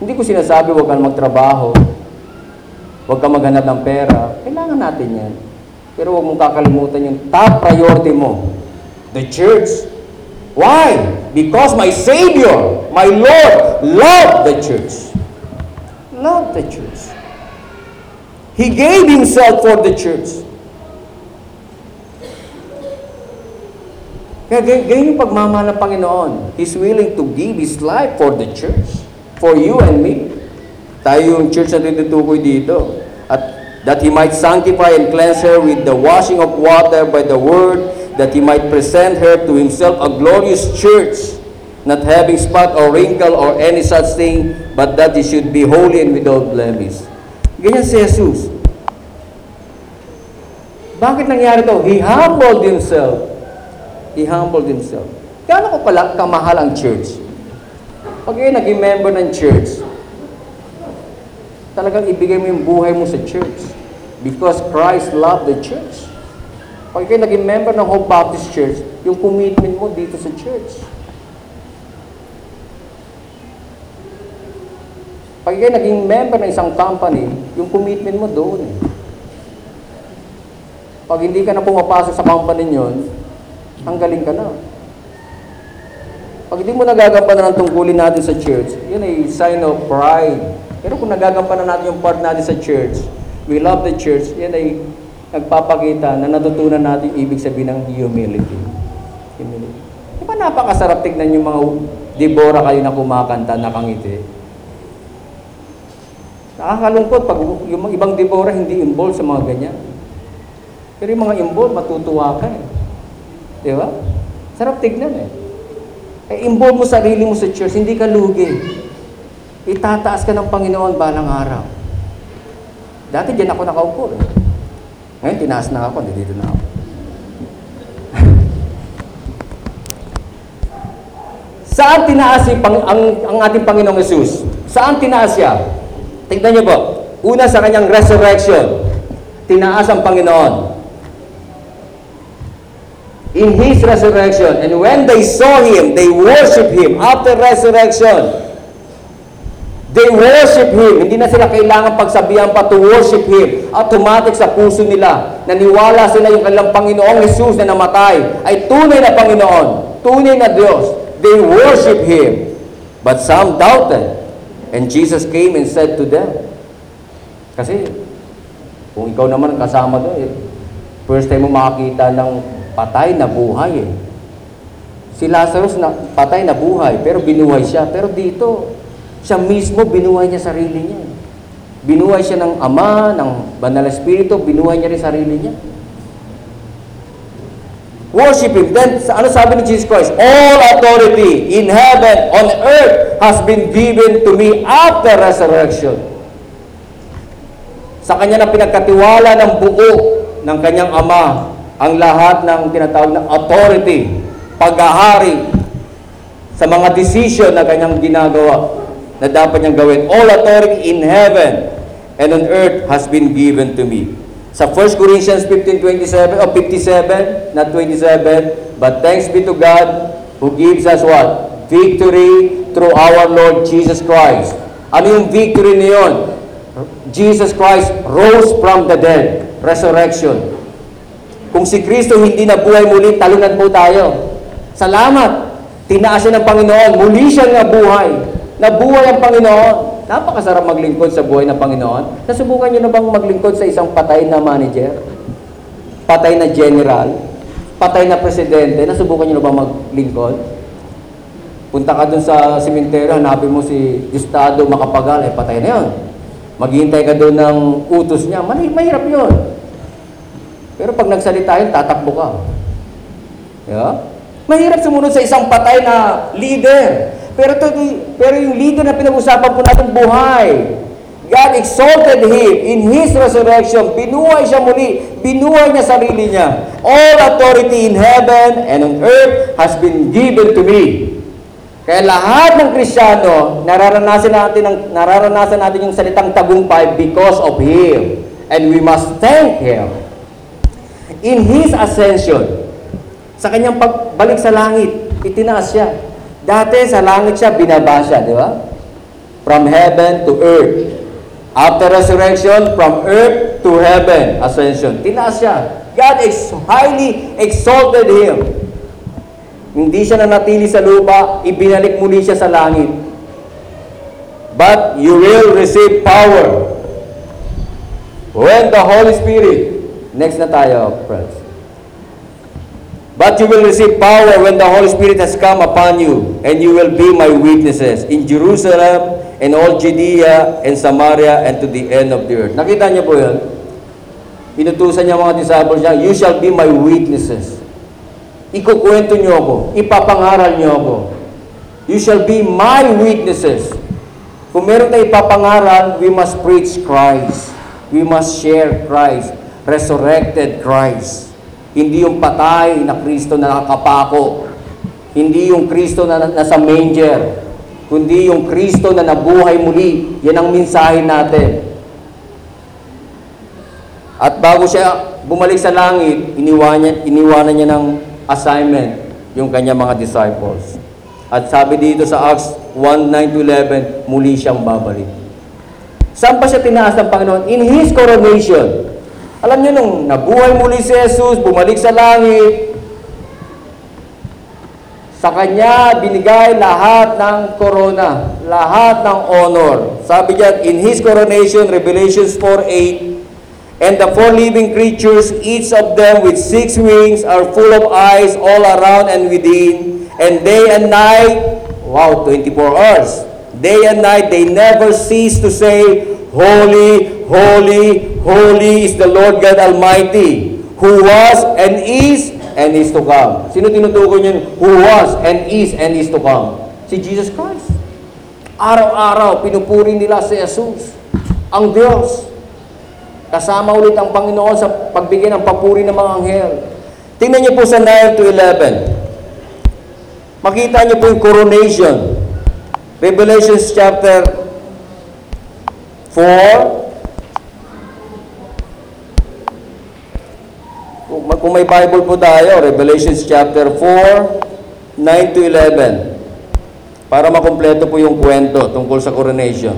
Hindi ko sinasabi huwag kang magtrabaho, huwag kang maghanap ng pera. Kailangan natin yan. Pero huwag mong kakalimutan yung top priority mo. The church. Why? Because my Savior, my Lord, loved the church. Loved the church. He gave Himself for the church. Kaya ganyan yung pagmamahal ng Panginoon. He's willing to give His life for the church. For you and me. Tayo yung church na tinutukoy dito. At that He might sanctify and cleanse her with the washing of water by the word, that He might present her to Himself a glorious church, not having spot or wrinkle or any such thing, but that He should be holy and without blemish. Ganyan si Jesus. Bakit nangyari to? He humbled Himself. He humbled himself. Kano ko pala kamahal ang church? Pag kayo naging member ng church, talagang ibigay mo yung buhay mo sa church. Because Christ loved the church. Pag kayo naging member ng Hope Baptist Church, yung commitment mo dito sa church. Pag kayo naging member ng isang company, yung commitment mo doon. eh. Pag hindi ka na pumapasok sa company yon, ang galing ka na. Pag hindi mo nagagampanan ng tungkulin natin sa church, yun ay sign of pride. Pero kung nagagampanan natin yung part natin sa church, we love the church, yan ay nagpapakita na natutunan natin ibig sabihin ng humility. Humility. Di napakasarap tignan yung mga Deborah kayo na kumakanta, nakangiti? Nakakalungkot pag yung ibang Deborah hindi involved sa mga ganyan. Pero yung mga involved, matutuwa ka eh. Di ba? Sarap tignan eh. Eh, involve mo sarili mo sa church, hindi ka lugi. Itataas ka ng Panginoon balang araw. Dati diyan ako nakaupo eh. Ngayon, tinaas na ako, hindi dito na ako. Saan tinaas si ang, ang ating Panginoong Yesus? Saan tinaas siya? Tignan niyo po. Una sa kanyang resurrection, tinaas ang Panginoon in His resurrection. And when they saw Him, they worship Him. After resurrection, they worship Him. Hindi na sila kailangan pagsabihan pa to worship Him. Automatic sa puso nila. Naniwala sila yung kanilang Panginoong Jesus na namatay ay tunay na Panginoon. Tunay na Diyos. They worship Him. But some doubted. And Jesus came and said to them, kasi kung ikaw naman kasama doon, eh, first time mo makakita ng patay na buhay eh. Si Lazarus na patay na buhay, pero binuhay siya. Pero dito, siya mismo binuhay niya sarili niya. Binuhay siya ng Ama, ng Banal na Espiritu, binuhay niya rin sarili niya. Worship Him. Then, ano sabi ni Jesus Christ? All authority in heaven, on earth, has been given to me after resurrection. Sa kanya na pinagkatiwala ng buo ng kanyang ama ang lahat ng tinatawag na authority, paghahari sa mga decision na kanyang ginagawa na dapat niyang gawin. All authority in heaven and on earth has been given to me. Sa 1 Corinthians 15:27 o 57, not 27, but thanks be to God who gives us what? Victory through our Lord Jesus Christ. Ano yung victory niyon? Jesus Christ rose from the dead. Resurrection. Kung si Kristo hindi nabuhay muli, talunan po tayo. Salamat! Tinaas siya ng Panginoon. Muli siya nabuhay. Nabuhay ang Panginoon. Napakasarap maglingkod sa buhay ng Panginoon. Nasubukan niyo na bang maglingkod sa isang patay na manager? Patay na general? Patay na presidente? Nasubukan niyo na bang maglingkod? Punta ka dun sa simenteryo, hanapin mo si Gustado Makapagal, eh patay na yun. Maghihintay ka doon ng utos niya, Mahi- mahirap yun. Pero pag nagsalita yun, tatakbo ka. Yeah? Mahirap sumunod sa isang patay na leader. Pero, to, pero yung leader na pinag-usapan po natin buhay. God exalted Him in His resurrection. Binuhay siya muli. Binuhay niya sarili niya. All authority in heaven and on earth has been given to me. Kaya lahat ng Kristiyano, nararanasan natin, ang, nararanasan natin yung salitang tagumpay because of Him. And we must thank Him. In His ascension, sa kanyang pagbalik sa langit, itinaas siya. Dati sa langit siya, binaba siya, di ba? From heaven to earth. After resurrection, from earth to heaven, ascension. Tinaas siya. God ex- highly exalted Him. Hindi siya nanatili sa lupa, ibinalik muli siya sa langit. But you will receive power
When the Holy Spirit
Next na tayo, friends.
But you will receive power when the Holy Spirit has come upon you, and you will be my witnesses in Jerusalem, and all Judea, and Samaria, and to the end of the earth.
Nakita niyo po yun? Inutusan niya mga disciples niya, You shall be my witnesses. Ikukwento niyo ako. Ipapangaral niyo ako. You shall be my witnesses. Kung meron tayong ipapangaral, we must preach Christ. We must share Christ. Resurrected Christ. Hindi yung patay na Kristo na nakakapako. Hindi yung Kristo na na- nasa manger. Kundi yung Kristo na nabuhay muli. Yan ang mensahe natin. At bago siya bumalik sa langit, iniwan niya, iniwanan niya ng assignment yung kanya mga disciples. At sabi dito sa Acts 1, 9 to 11, muli siyang babalik. Saan pa siya tinaas ng Panginoon? In His coronation. Alam niyo nung nabuhay muli si Jesus, bumalik sa langit, sa Kanya binigay lahat ng corona, lahat ng honor. Sabi niya, in His coronation, Revelations 4.8, And the four living creatures, each of them with six wings, are full of eyes all around and within. And day and night, wow, 24 hours. Day and night, they never cease to say, Holy, holy, holy is the Lord God Almighty, who was and is and is to come. Sino tinutukoy niyo? Who was and is and is to come? Si Jesus Christ. Araw-araw, pinupuri nila si Jesus, ang Diyos. Kasama ulit ang Panginoon sa pagbigay ng papuri ng mga anghel. Tingnan niyo po sa 9 to 11. Makita niyo po yung coronation. Revelations chapter 4. Kung ma- Kung may Bible po tayo, Revelations chapter 4, 9 to 11. Para makumpleto po yung kwento tungkol sa coronation.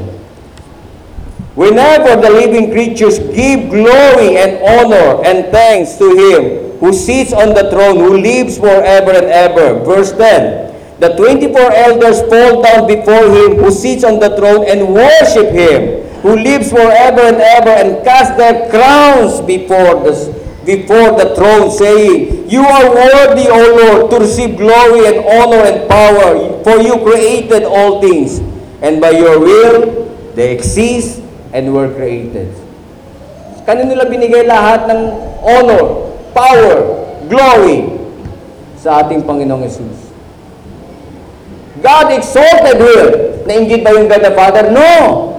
Whenever the living creatures give glory and honor and thanks to Him who sits on the throne, who lives forever and ever. Verse 10 The 24 elders fall down before Him who sits on the throne and worship Him who lives forever and ever and cast their crowns before the, before the throne, saying, You are worthy, O Lord, to receive glory and honor and power, for you created all things, and by your will they exist and were created. Kanino nila binigay lahat ng honor, power, glory sa ating Panginoong Yesus. God exalted Him. Nainggit ba yung God the Father? No!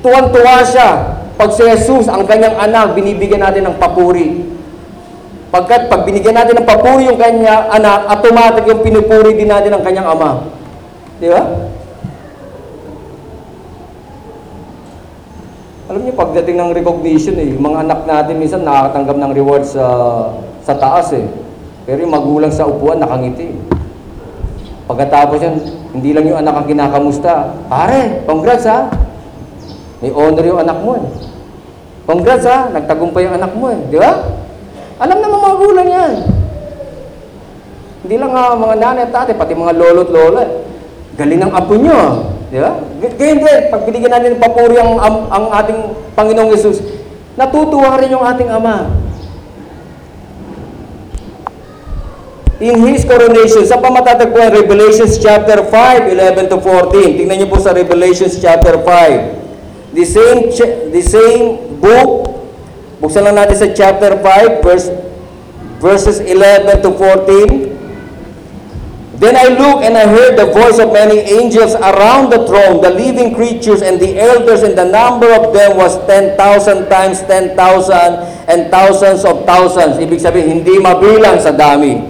Tuwan-tuwa siya. Pag si Jesus, ang kanyang anak, binibigyan natin ng papuri. Pagkat pag binigyan natin ng papuri yung kanya anak, automatic yung pinupuri din natin ang kanyang ama. Di ba? Alam niyo, pagdating ng recognition eh, mga anak natin minsan nakakatanggap ng reward sa, sa taas eh. Pero yung magulang sa upuan, nakangiti. Pagkatapos yan, hindi lang yung anak ang kinakamusta. Pare, congrats ha. May honor yung anak mo eh. Congrats ha, nagtagumpay yung anak mo eh. Di ba? Alam na mga magulang yan. Hindi lang nga mga nanay at tate, pati mga lolo at lola. eh. Galing ng apo nyo. Di ba? Ganyan din, pag binigyan natin ng papuri ang, ang, ang ating Panginoong Yesus, natutuwa rin yung ating Ama. In His coronation, sa pamatatagpuan, Revelations chapter 5, 11 to 14. Tingnan niyo po sa Revelations chapter 5. The same, the same book, buksan lang natin sa chapter 5, verse, verses 11 to 14. Then I looked and I heard the voice of many angels around the throne, the living creatures and the elders, and the number of them was 10,000 times 10,000 and thousands of thousands. Ibig sabihin, hindi mabilang sa dami.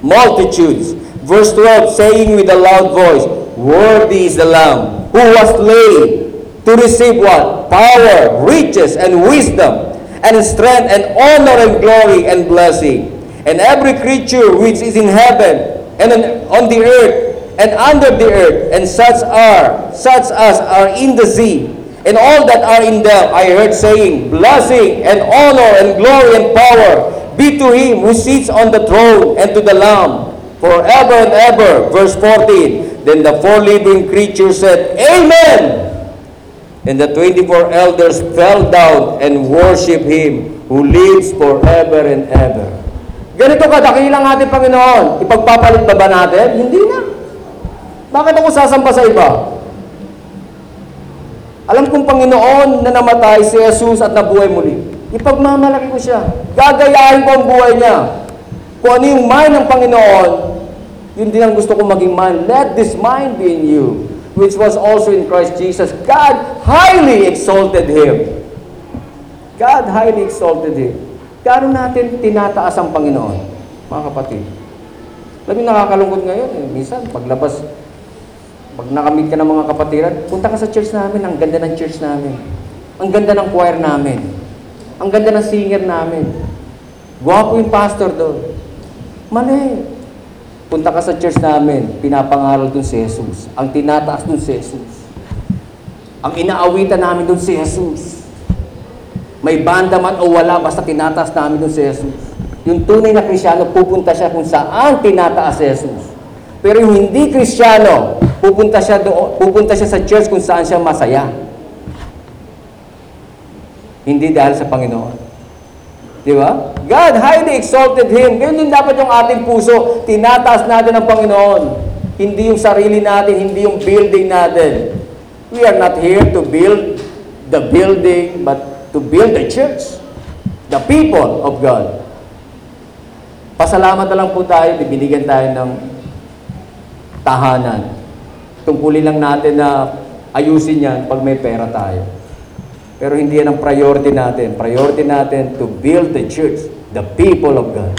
Multitudes. Verse 12, saying with a loud voice, Worthy is the Lamb, who was slain to receive what? Power, riches, and wisdom, and strength, and honor, and glory, and blessing. And every creature which is in heaven, and on, the earth, and under the earth, and such are, such as are in the sea, and all that are in them, I heard saying, Blessing, and honor, and glory, and power be to him who sits on the throne, and to the Lamb, forever and ever. Verse 14, Then the four living creatures said, Amen!
And the 24 elders fell down and worshiped him who lives forever and ever.
Ganito kadakilang ating Panginoon. Ipagpapalit ba ba natin? Hindi na. Bakit ako sasamba sa iba? Alam kong Panginoon na namatay si Jesus at nabuhay muli. Ipagmamalaki ko siya. Gagayahin ko ang buhay niya. Kung ano yung mind ng Panginoon, yun din ang gusto kong maging mind. Let this mind be in you, which was also in Christ Jesus. God highly exalted Him. God highly exalted Him. Gano'n natin tinataas ang Panginoon, mga kapatid. Alam nakakalungkot ngayon. Eh. Minsan, paglabas, pag nakamit ka ng mga kapatiran, punta ka sa church namin, ang ganda ng church namin. Ang ganda ng choir namin. Ang ganda ng singer namin. Gwapo yung pastor doon. Mali. Punta ka sa church namin, pinapangaral doon si Jesus. Ang tinataas doon si Jesus. Ang inaawitan namin doon si Jesus. May banda man o wala, basta tinataas namin doon si Jesus. Yung tunay na krisyano, pupunta siya kung saan tinataas si Jesus. Pero yung hindi krisyano, pupunta siya, doon, pupunta siya sa church kung saan siya masaya. Hindi dahil sa Panginoon. Di ba? God highly exalted Him. Ganyan din dapat yung ating puso. Tinataas natin ang Panginoon. Hindi yung sarili natin, hindi yung building natin. We are not here to build the building, but to build the church. The people of God. Pasalamat na lang po tayo, binigyan tayo ng tahanan. Tungkulin lang natin na ayusin yan pag may pera tayo. Pero hindi yan ang priority natin. Priority natin to build the church, the people of God.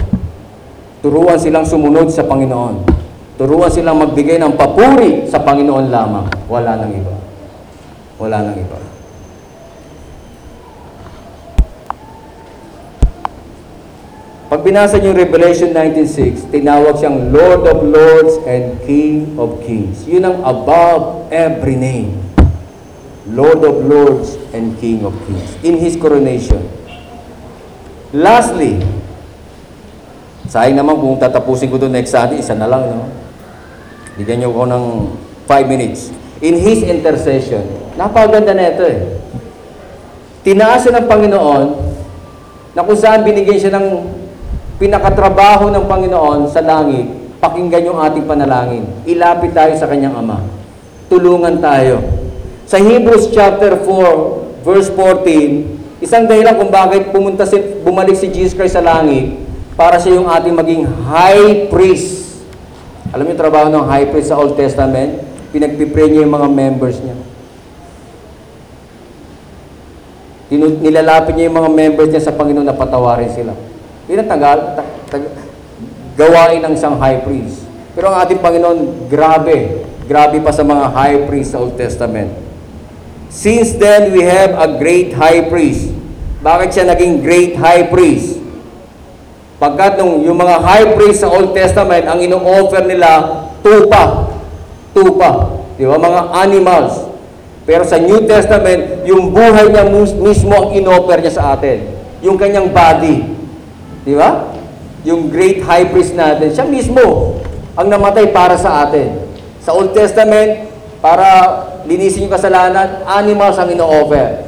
Turuan silang sumunod sa Panginoon. Turuan silang magbigay ng papuri sa Panginoon lamang. Wala nang iba. Wala nang iba. Pag binasa niyo Revelation 19.6, tinawag siyang Lord of Lords and King of Kings. Yun ang above every name. Lord of Lords and King of Kings in His coronation. Lastly, sayang naman kung tatapusin ko doon next Sunday, isa na lang, no? Bigyan niyo ko ng 5 minutes. In His intercession, napakaganda na ito eh. Tinaas siya ng Panginoon na kung saan binigyan siya ng pinakatrabaho ng Panginoon sa langit, pakinggan yung ating panalangin. Ilapit tayo sa kanyang Ama. Tulungan tayo. Sa Hebrews chapter 4, verse 14, isang dahilan kung bakit pumunta si, bumalik si Jesus Christ sa langit para siya yung ating maging high priest. Alam niyo trabaho ng high priest sa Old Testament? Pinagpipray niya yung mga members niya. Nilalapit niya yung mga members niya sa Panginoon na patawarin sila. Yun ang gawain ng isang high priest. Pero ang ating Panginoon, grabe. Grabe pa sa mga high priest sa Old Testament. Since then, we have a great high priest. Bakit siya naging great high priest? Pagkat nung yung mga high priest sa Old Testament, ang ino-offer nila, tupa. Tupa. Di ba? Mga animals. Pero sa New Testament, yung buhay niya mismo ang in-offer niya sa atin. Yung kanyang body. Di ba? Yung great high priest natin, siya mismo ang namatay para sa atin. Sa Old Testament, para linisin yung kasalanan, animals ang ino-offer.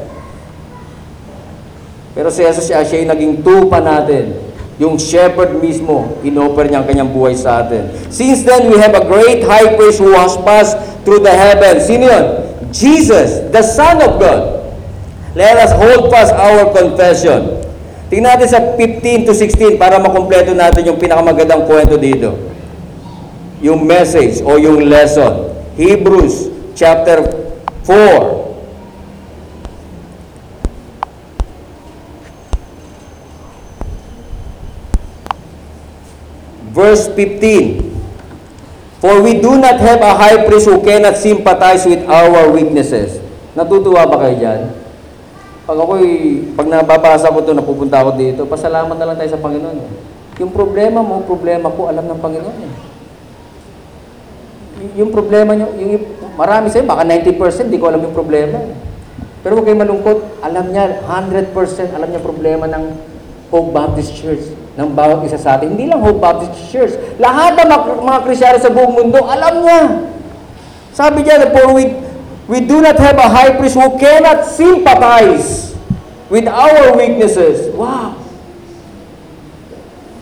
Pero si Jesus siya, siya yung naging tupa natin. Yung shepherd mismo, in-offer niya ang kanyang buhay sa atin. Since then, we have a great high priest who has passed through the heavens. Sino yun? Jesus, the Son of God. Let us hold fast our confession. Tingnan natin sa 15 to 16 para makumpleto natin yung pinakamagandang kwento dito. Yung message o yung lesson. Hebrews chapter 4. Verse 15. For we do not have a high priest who cannot sympathize with our weaknesses. Natutuwa ba kayo dyan? Pag ako'y, pag nababasa ko ito, napupunta ako dito, pasalamat na lang tayo sa Panginoon. eh. Yung problema mo, problema ko, alam ng Panginoon. eh. Yung problema nyo, yung, marami sa'yo, baka 90% di ko alam yung problema. Pero huwag kayong malungkot, alam niya, 100% alam niya problema ng Hope Baptist Church, ng bawat isa sa atin. Hindi lang Hope Baptist Church, lahat ng mga, Krisyano sa buong mundo, alam niya. Sabi niya, for we, We do not have a high priest who cannot sympathize with our weaknesses. Wow!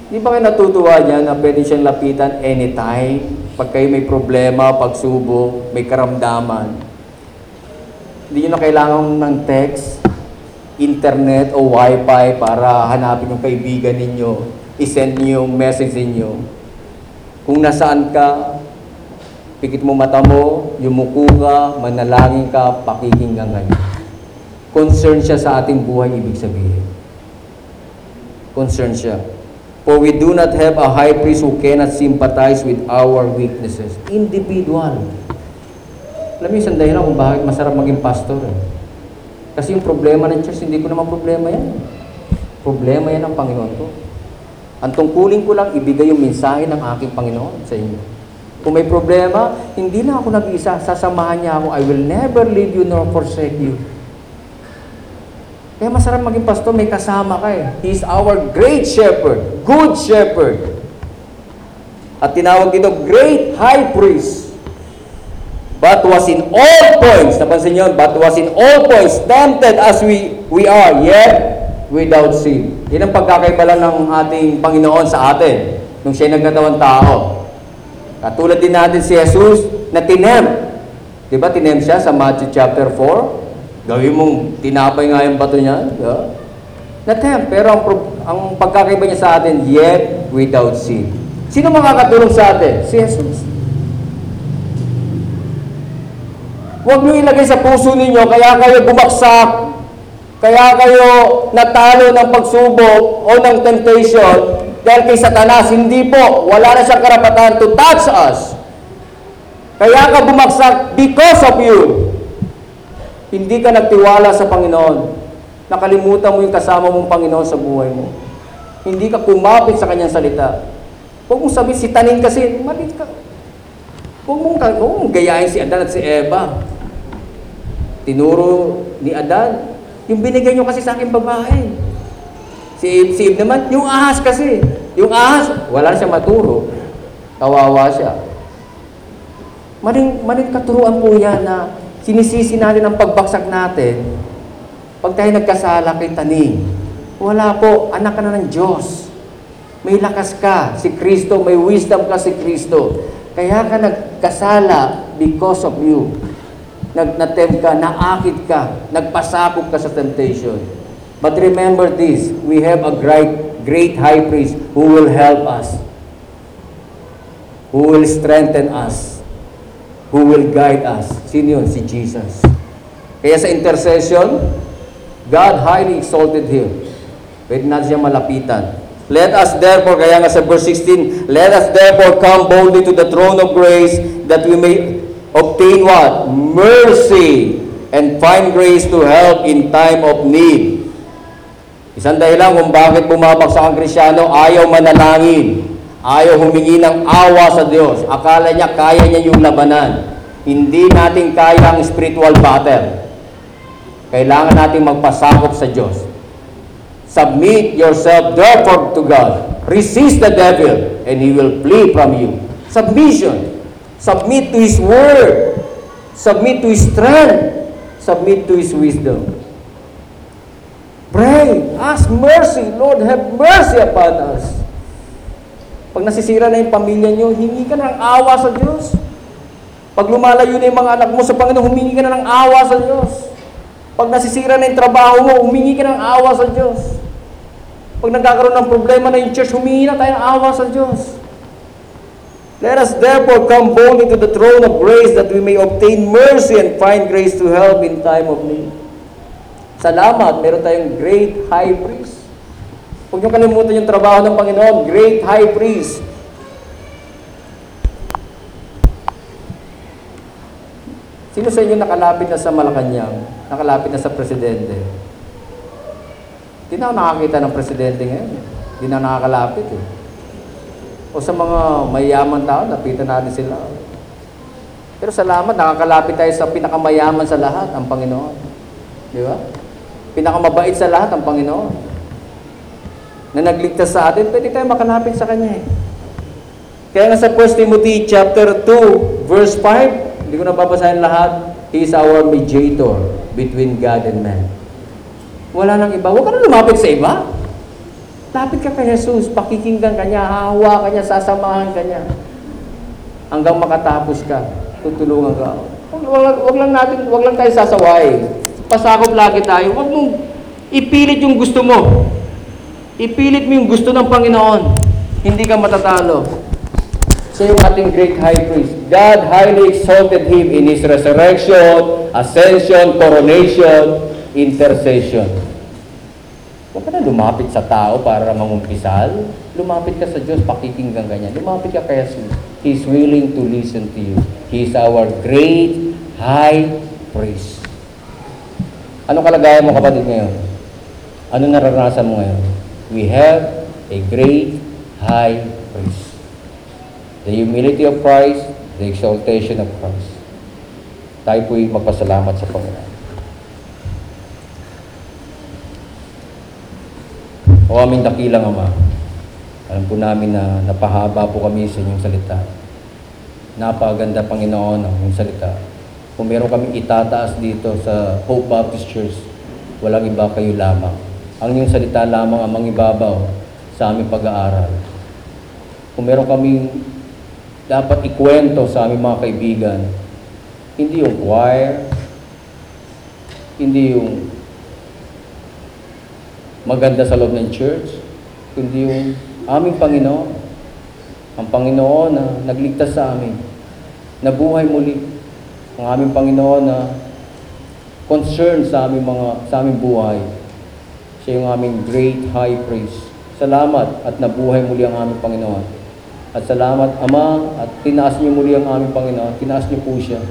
Di ba kayo natutuwa niya na pwede siyang lapitan anytime? Pag kayo may problema, pagsubok, may karamdaman. Hindi nyo na kailangan ng text, internet o wifi para hanapin yung kaibigan ninyo, isend nyo yung message ninyo. Kung nasaan ka, pikit mo mata mo, yumuko ka, manalangin ka, pakikinggan ka. Concern siya sa ating buhay, ibig sabihin. Concern siya. For we do not have a high priest who cannot sympathize with our weaknesses. Individual. Alam yung isang dahilan kung bakit masarap maging pastor eh. Kasi yung problema ng church, hindi ko naman problema yan. Problema yan ng Panginoon ko. Ang tungkulin ko lang, ibigay yung mensahe ng aking Panginoon sa inyo. Kung may problema, hindi na ako nag-isa. Sasamahan niya ako. I will never leave you nor forsake you. Kaya masarap maging pastor, may kasama ka eh. He is our great shepherd, good shepherd. At tinawag dito, great high priest. But was in all points, napansin niyo, but was in all points tempted as we we are, yet without sin. Yan ang pagkakaiba lang ng ating Panginoon sa atin, nung siya nagkatawang tao. Katulad din natin si Jesus na tinem. Di ba tinem siya sa Matthew chapter 4? Gawin mong tinapay nga yung bato niya. Ba? Na-tempt. Pero ang, ang pagkakaiba niya sa atin, yet without sin. Sino makakatulong sa atin? Si Jesus. Huwag niyo ilagay sa puso ninyo, kaya kayo bumaksak, kaya kayo natalo ng pagsubok o ng temptation dahil kay Satanas. Hindi po, wala na siyang karapatan to touch us. Kaya ka bumagsak because of you. Hindi ka nagtiwala sa Panginoon. Nakalimutan mo yung kasama mong Panginoon sa buhay mo. Hindi ka kumapit sa kanyang salita. Huwag mong sabihin, si Tanin kasi, malit ka. Huwag mong, huwag mong gayahin si Adan at si Eva. Tinuro ni Adan, yung binigay nyo kasi sa aking babae. Si si Eve naman, yung ahas kasi. Yung ahas, wala siya maturo. Kawawa siya. Maling, maling katuruan po yan na sinisisi natin ang pagbaksak natin pag tayo nagkasala kay Taning. Wala po, anak ka na ng Diyos. May lakas ka, si Kristo, may wisdom ka si Kristo. Kaya ka nagkasala because of you. Nag natem ka, naakit ka, nagpasakop ka sa temptation. But remember this, we have a great, great high priest who will help us, who will strengthen us, who will guide us. Sino yun? Si Jesus. Kaya sa intercession, God highly exalted Him. Pwede natin siya malapitan. Let us therefore, kaya nga sa verse 16, Let us therefore come boldly to the throne of grace that we may obtain what? Mercy and find grace to help in time of need. Isang dahilan kung bakit bumabagsak ang Krisyano, ayaw manalangin. Ayaw humingi ng awa sa Diyos. Akala niya kaya niya yung labanan. Hindi natin kaya ang spiritual battle. Kailangan natin magpasakop sa Diyos. Submit yourself therefore to God. Resist the devil and he will flee from you. Submission. Submit to His Word. Submit to His strength. Submit to His wisdom. Pray. Ask mercy. Lord, have mercy upon us. Pag nasisira na yung pamilya nyo, hingi ka ng awa sa Diyos. Pag lumalayo na yung mga anak mo sa Panginoon, humingi ka na ng awa sa Diyos. Pag nasisira na yung trabaho mo, humingi ka ng awa sa Diyos. Pag nagkakaroon ng problema na yung church, humingi na tayo ng awa sa Diyos. Let us therefore come boldly to the throne of grace that we may obtain mercy and find grace to help in time of need. Salamat, meron tayong great high priest. Huwag niyo kalimutan yung trabaho ng Panginoon, great high priest. Sino sa inyo nakalapit na sa Malacanang? Nakalapit na sa presidente? Hindi na nakakita ng presidente ngayon. Hindi na nakakalapit eh. O sa mga mayaman tao, napitan natin sila. Pero salamat, nakakalapit tayo sa pinakamayaman sa lahat, ang Panginoon. Di ba? Pinakamabait sa lahat, ang Panginoon. Na nagligtas sa atin, pwede tayo makalapit sa Kanya eh. Kaya nga sa 1 Timothy chapter 2, verse 5, hindi ko na babasahin lahat. He is our mediator between God and man. Wala nang iba. Huwag ka na lumapit sa iba. Lapit ka kay Jesus, pakikinggan ka niya, hahawa ka niya, sasamahan ka niya. Hanggang makatapos ka, tutulungan ka. Wag, wag, lang- natin, wag lang tayo sasaway. Pasakop lagi tayo. Wag mong ipilit yung gusto mo. Ipilit mo yung gusto ng Panginoon. Hindi ka matatalo. Siya yung ating great high priest. God highly exalted him in his resurrection, ascension, coronation, intercession. Huwag ka na lumapit sa tao para mangumpisal. Lumapit ka sa Diyos, pakikinggan ka niya. Lumapit ka kay Jesus. He's willing to listen to you. He's our great high priest. Anong kalagayan mo kapatid ngayon? Ano naranasan mo ngayon? We have a great high priest. The humility of Christ, the exaltation of Christ. Tayo po'y magpasalamat sa Panginoon. O aming dakilang Ama, alam po namin na napahaba po kami sa inyong salita. Napaganda, Panginoon, ang inyong salita. Kung meron kaming itataas dito sa Hope Baptist Church, walang iba kayo lamang. Ang inyong salita lamang ang mangibabaw sa aming pag-aaral. Kung meron kaming dapat ikwento sa aming mga kaibigan, hindi yung choir, hindi yung maganda sa loob ng church, kundi yung aming Panginoon. Ang Panginoon na nagligtas sa amin, nabuhay muli. Ang aming Panginoon na concerned sa aming mga sa aming buhay. Siya yung aming great high priest. Salamat at nabuhay muli ang aming Panginoon. At salamat Ama at tinaas niyo muli ang aming Panginoon. Tinaas niyo po siya.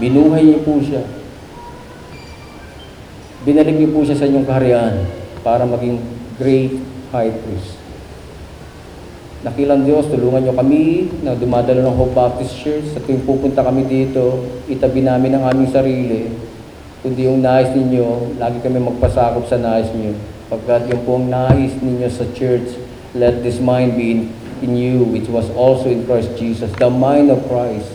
Binuhay niyo po siya. Binalik niyo po siya sa inyong kaharian para maging great high priest. Nakilang Diyos, tulungan niyo kami na dumadalo ng Hope Baptist Church. Sa tuwing pupunta kami dito, itabi namin ang aming sarili. Kundi yung nais ninyo, lagi kami magpasakop sa nais niyo. Pagkat yung pong nais ninyo sa church, let this mind be in, in you, which was also in Christ Jesus. The mind of Christ.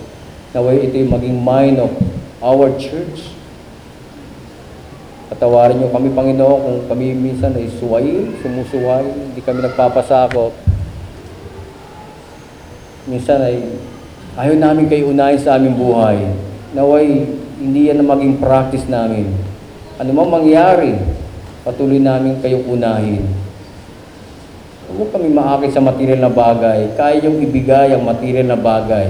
Naway ito yung maging mind of our church. Patawarin niyo kami, Panginoon, kung kami minsan ay suway, sumusuway, hindi kami nagpapasakop. Minsan ay ayaw namin kayo unahin sa aming buhay. Naway, hindi yan ang maging practice namin. Ano mang mangyari, patuloy namin kayong unahin. Huwag kami maakit sa material na bagay. Kaya yung ibigay ang material na bagay.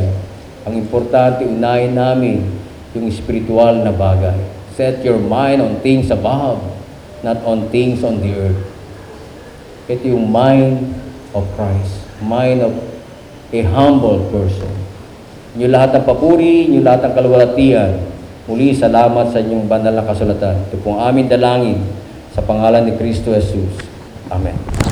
Ang importante, unahin namin yung spiritual na bagay. Set your mind on things above, not on things on the earth. Ito yung mind of Christ. Mind of a humble person. Inyo lahat ng papuri, inyo lahat ng kaluwalhatian. Muli, salamat sa inyong banal na kasulatan. Ito pong aming dalangin sa pangalan ni Kristo Jesus. Amen.